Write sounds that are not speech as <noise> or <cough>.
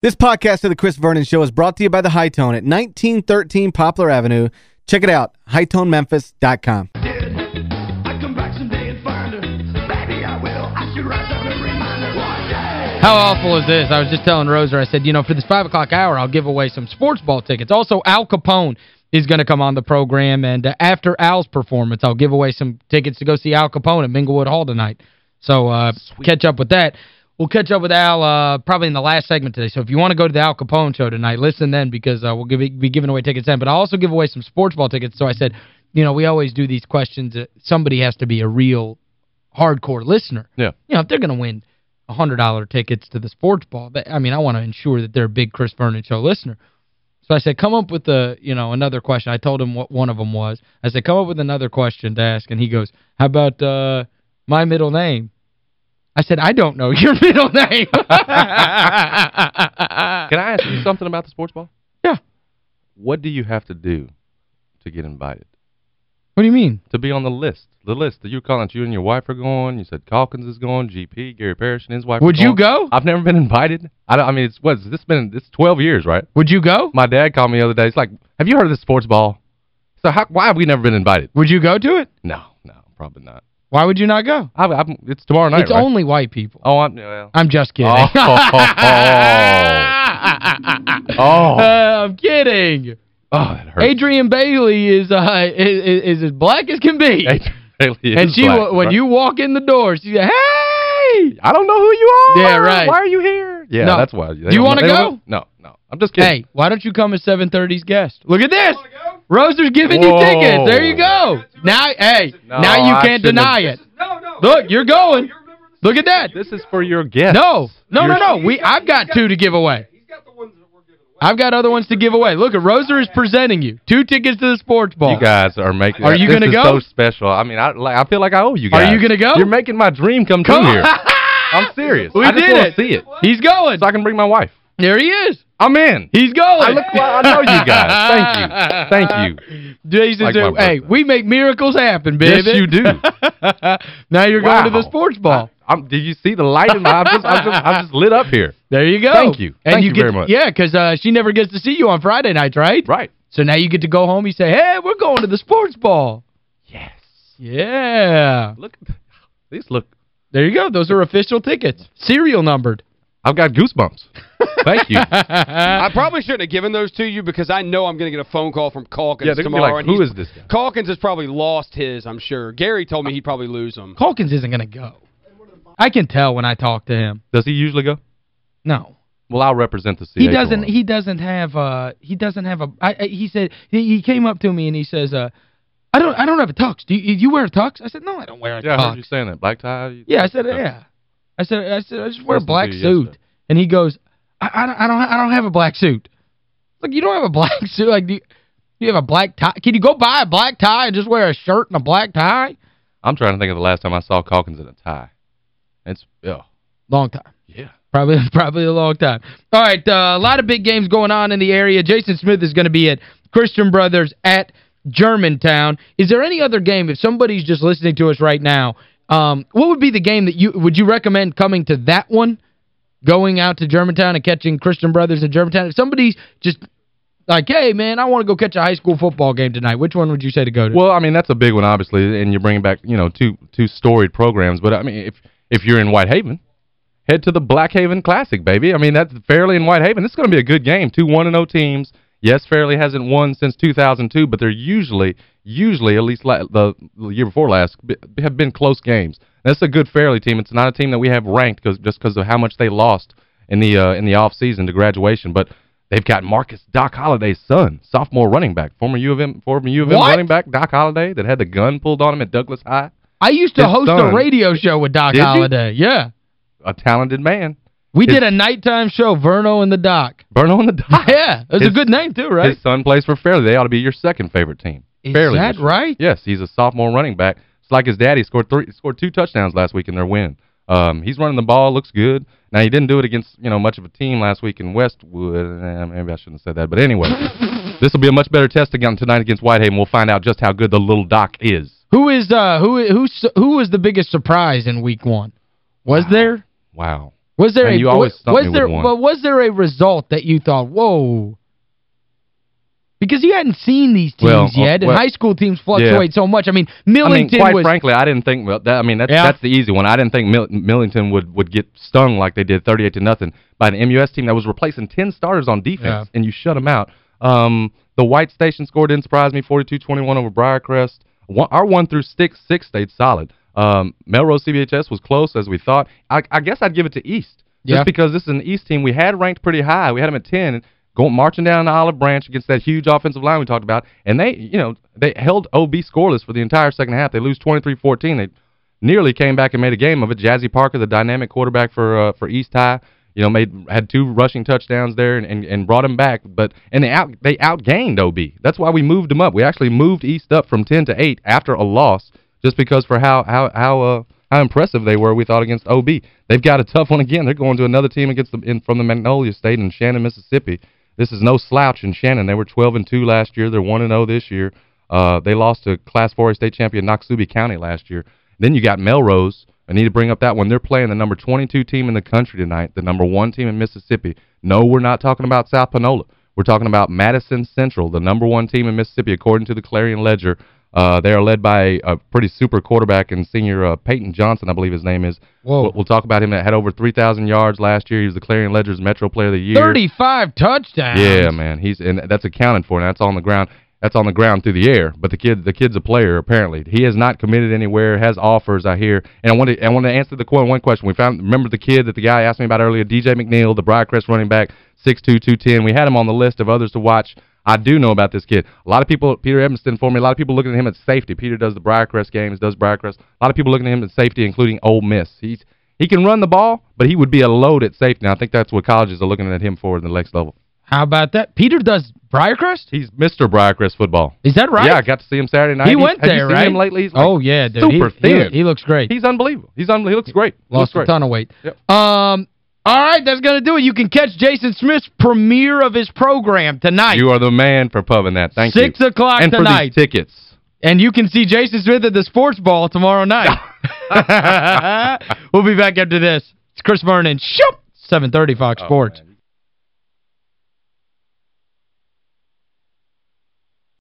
This podcast of the Chris Vernon Show is brought to you by The Hi-Tone at 1913 Poplar Avenue. Check it out, hitonememphis.com. How awful is this? I was just telling Roser, I said, you know, for this 5 o'clock hour, I'll give away some sports ball tickets. Also, Al Kapone is going to come on the program, and uh, after Al's performance, I'll give away some tickets to go see Al Kapone at Minglewood Hall tonight. So uh, catch up with that. We'll catch up with Al uh, probably in the last segment today. So if you want to go to the Al Kapone show tonight, listen then because uh, we'll give, be giving away tickets then. But I'll also give away some sports ball tickets. So I said, you know, we always do these questions. somebody has to be a real hardcore listener. Yeah. You know, if they're going to win $100 tickets to the sports ball, I mean, I want to ensure that they're a big Chris Vernon show listener. So I said, come up with a, you know, another question. I told him what one of them was. I said, come up with another question to ask. And he goes, how about uh, my middle name? I said, I don't know your <laughs> middle name. <laughs> Can I ask you something about the sports ball? Yeah. What do you have to do to get invited? What do you mean? To be on the list. The list that you're calling you and your wife are going. You said Calkins is going, GP, Gary Parrish and his wife Would you go? I've never been invited. I, I mean, it's what's this been it's 12 years, right? Would you go? My dad called me the other day. He's like, "Have you heard of the sports ball?" So how why have we never been invited? Would you go to it? No, no, probably not. Why would you not go? I, I, it's tomorrow night, It's right? only white people. Oh, I'm well. I'm just kidding. Oh. <laughs> oh. Uh, <laughs> I'm kidding. Oh, that hurts. Adrian Bailey is uh is, is as black as can be. Adrian Bailey and she black, when right? you walk in the door, she's like, "Hey!" I don't know who you are. Yeah, right. Why are you here? Yeah, No. that's why. Do you want to go? No, no. I'm just kidding. Hey, why don't you come as 730's guest? Look at this. Roser's giving you tickets. There you go. Now, hey, No, now you can't shouldn't deny have- it. Look, you're going. Look at that. This is for your guests. No, no, no, no. We I've got two to give away. I've got other ones to give away. Look, at Roser is presenting you. Two tickets to the sports ball. You guys are making Are you this gonna is go? so special. I mean, I like I feel like I owe you guys. Are you gonna go? You're making my dream come true here. I'm serious. <laughs> We I just did wanna it. see it. He's going. So I can bring my wife. There he is. I'm in. He's going. I look I know you guys. Thank you. Thank you. <laughs> Jason Like hey, we make miracles happen, baby. Yes, you do. <laughs> now you're going to the sports ball. I, I'm, did you see the light in my I'm just, I'm just, I'm just lit up here. There you go. Thank you. And Thank you get, very much. Yeah, because uh, she never gets to see you on Friday nights, right? Right. So now you get to go home. You say, hey, we're going to the sports ball. Yes. Yeah. Look These look There you go. Those are official tickets. Serial numbered. I've got goosebumps. Thank you. <laughs> I probably shouldn't have given those to you because I know I'm going to get a phone call from Calkins Yeah, they're be tomorrow. like, and "Who he's- is this guy?" Calkins has probably lost his, I'm sure. Gary told me he'd probably lose them. Calkins isn't going to go. I can tell when I talk to him. Does he usually go? No. Well, I'll represent the CA. He doesn't he doesn't have uh he doesn't have a I, I, he said he, he came up to me and he says uh I don't I don't have a tux. Do you, you wear a tux? I said no, I don't wear a Yeah, I tux. heard you saying that. Black tie? Yeah, I said yeah. I said I said I just wear a black suit. yesterday. And he goes, I, I don't I don't I don't have a black suit. Like you don't have a <laughs> black suit like do you, do you have a black tie? Can you go buy a black tie and just wear a shirt and a black tie? I'm trying to think of the last time I saw Calkins in a tie. It's, oh, Long time. yeah. Probably <laughs> probably a long time. All right, uh, a lot of big games going on in the area. Jason Smith is going to be at Christian Brothers at Germantown. Is there any other game, if somebody's just listening to us right now, um, what would be the game that you, would you recommend coming to that one? Going out to Germantown and catching Christian Brothers in Germantown? If somebody's just like, hey, man, I want to go catch a high school football game tonight, which one would you say to go to? Well, I mean, that's a big one, obviously, and you're bringing back, you know, two two storied programs. But, I mean, if if you're in Whitehaven, head to the Blackhaven Classic, baby. I mean, that's Fairley and Whitehaven. This is going to be a good game. Two 1-0 teams. Yes, Fairley hasn't won since 2002, but they're usually, usually, at least la the, year before last, have been close games. That's a good Fairley team. It's not a team that we have ranked cause, just because of how much they lost in the uh, in the off season to graduation. But they've got Marcus Doc Holliday's son, sophomore running back, former U of M, former U of M What? running back Doc Holliday that had the gun pulled on him at Douglas High. I used to his host son- a radio show with Doc Did you? Holliday. Yeah. A talented man. We His- did a nighttime show, Verno and the Doc. Verno and the <laughs> Doc. yeah, that's a His- good name too, right? His son plays for Fairley. They ought to be your second favorite team. Is Fairley that right? Yes, he's a sophomore running back. It's like his daddy scored three scored two touchdowns last week in their win. Um, he's running the ball, looks good. Now, he didn't do it against, you know, much of a team last week in Westwood. Eh, maybe I shouldn't have said that. But anyway, <laughs> this will be a much better test again tonight against Whitehaven. We'll find out just how good the little Doc is. Who is uh who who who was the biggest surprise in week 1? Was there? Wow. Was there And a you always was, there one. but was there a result that you thought, "Whoa." Because you hadn't seen these teams Well, uh, yet, and high school teams fluctuate so much. I mean, I mean, Millington quite was frankly, I didn't think well, that, I mean that's Yeah. that's the easy one. I didn't think Mill Millington would would get stung like they did 38 to nothing by an MUS team that was replacing 10 starters on defense Yeah. and you shut them out. Um the White Station score didn't surprise me 42-21 over Briarcrest. One, our 1 through 6 6 stayed solid. Um Melrose CBHS was close as we thought. I, I guess I'd give it to East. Just because this is an East team we had ranked pretty high. We had them at 10 going marching down the Olive Branch against that huge offensive line we talked about. And they, you know, they held OB scoreless for the entire second half. They lose 23-14. They nearly came back and made a game of it. Jazzy Parker, the dynamic quarterback for uh, for East High, you know, made had two rushing touchdowns there and, and, and brought him back. But and they out they outgained OB. That's why we moved them up. We actually moved East up from 10 to 8 after a loss just because for how how how uh how impressive they were we thought against OB. They've got a tough one again. They're going to another team against the in, from the Magnolia State in Shannon, Mississippi. This is no slouch in Shannon. They were 12 and 2 last year. They're 1 and 0 this year. Uh, they lost to Class 4A state champion Noxubee County last year. Then you got Melrose. I need to bring up that one. They're playing the number 22 team in the country tonight, the number one team in Mississippi. No, we're not talking about South Panola. We're talking about Madison Central, the number one team in Mississippi, according to the Clarion Ledger. Uh, they are led by a, pretty super quarterback and senior uh, Peyton Johnson, I believe his name is. Whoa. We'll, we'll talk about him that had over 3,000 yards last year. He was the Clarion Ledger's Metro Player of the Year. 35 touchdowns. Yeah, man. He's and that's accounted for, and that's on the ground. That's on the ground through the air. But the kid the kid's a player apparently. He has not committed anywhere, has offers I hear. And I want to I want to answer the one question. We found remember the kid that the guy asked me about earlier, DJ McNeil, the Briarcrest running back, 6'2", 210. We had him on the list of others to watch. I do know about this kid. A lot of people, Peter Evanston informed me, a lot of people looking at him at safety. Peter does the Briarcrest games, does Briarcrest. A lot of people looking at him at safety, including Ole Miss. He's He can run the ball, but he would be a load at safety. And I think that's what colleges are looking at him for in the next level. How about that? Peter does Briarcrest? He's Mr. Briarcrest football. Is that right? Yeah, I got to see him Saturday night. He went have there, you seen right? him lately? He's like oh, yeah, dude. super he, thin. He, he looks great. He's unbelievable. He's un he looks great. He Lost looks a ton of weight. Yep. Um, all right, that's going to do it. You can catch Jason Smith's premiere of his program tonight. You are the man for pubbing that. Thank you. 6 o'clock and tonight. for these tickets. And you can see Jason Smith at the Sports Ball tomorrow night. <laughs> <laughs> we'll be back after this. It's Chris Vernon. Shoop! 730 Fox Oh, Sports. man.